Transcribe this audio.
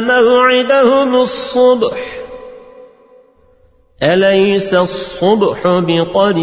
موعدهم الصبح. أليس الصبح بقريب؟